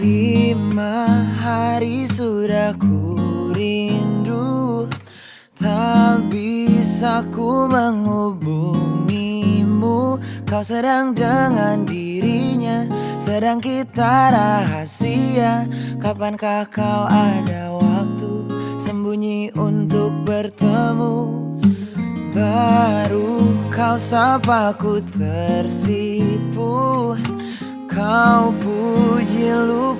Lima hari sudah ku rindu. Tak bisa ku menghubungimu. Kau sedang dengan dirinya Sedang kita rahasia. Kapankah kau ada waktu Sembunyi untuk bertemu? Baru kau sapa ku tersipu. Kau puji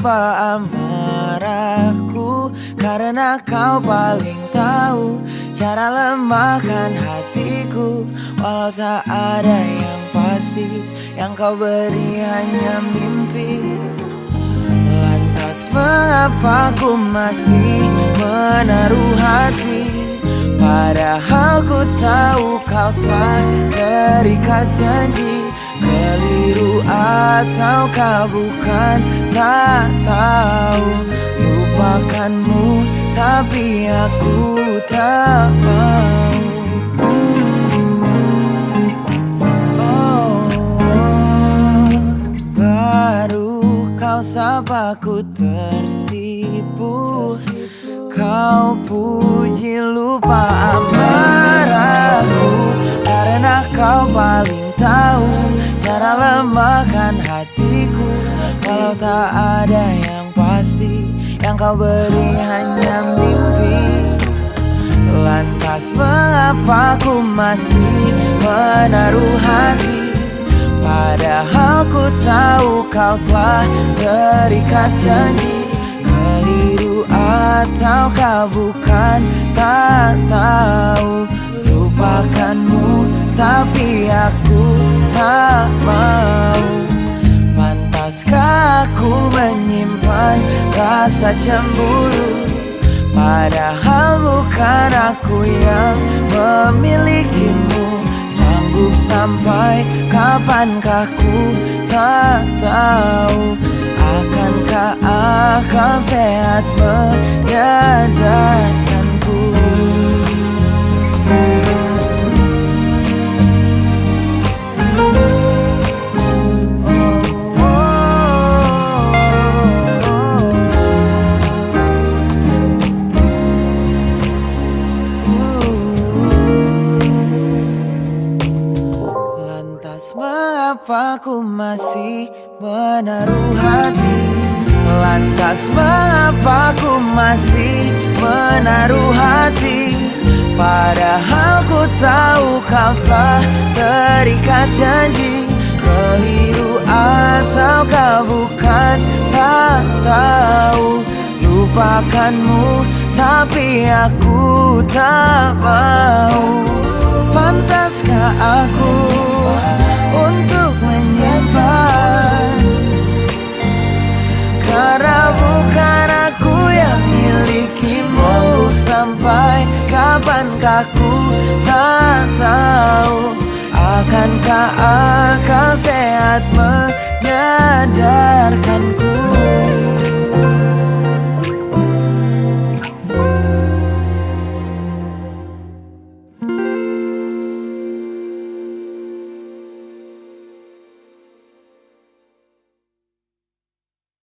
lupa amarahku Karena kau paling tahu Cara lemahkan hatiku. Walau tak ada yang pasti Yang kau beri hanya mimpi. Lantas mengapa ku masih menaruh hati? Padahal ku tahu kau telah terikat janji ataukah bukan Tak tahu? Lupakanmu Tapi aku tak mau. Oh, baru kau sapa ku tersipu. Kau puji lupa Lemahkan hatiku. Kalau tak ada yang pasti Yang kau beri hanya mimpi. Lantas mengapa ku masih menaruh hati? Padahal ku tahu kau telah terikat janji. Keliru ataukah bukan tak tahu. Lupakanmu tapi aku tak mau rasa cemburu. Padahal bukan aku yang memilikimu. Sanggup sampai kapankah ku tak tahu. Akankah akal sehat menyadarkanku Mengapa ku masih menaruh hati? Lantas mengapa ku masih menaruh hati? Padahal ku tahu kau telah terikat janji. Keliru ataukah bukan tak tahu. Lupakanmu tapi aku tak mau. Pantaskah aku kapankah ku tak tahu Akankah akal sehat menyadarkanku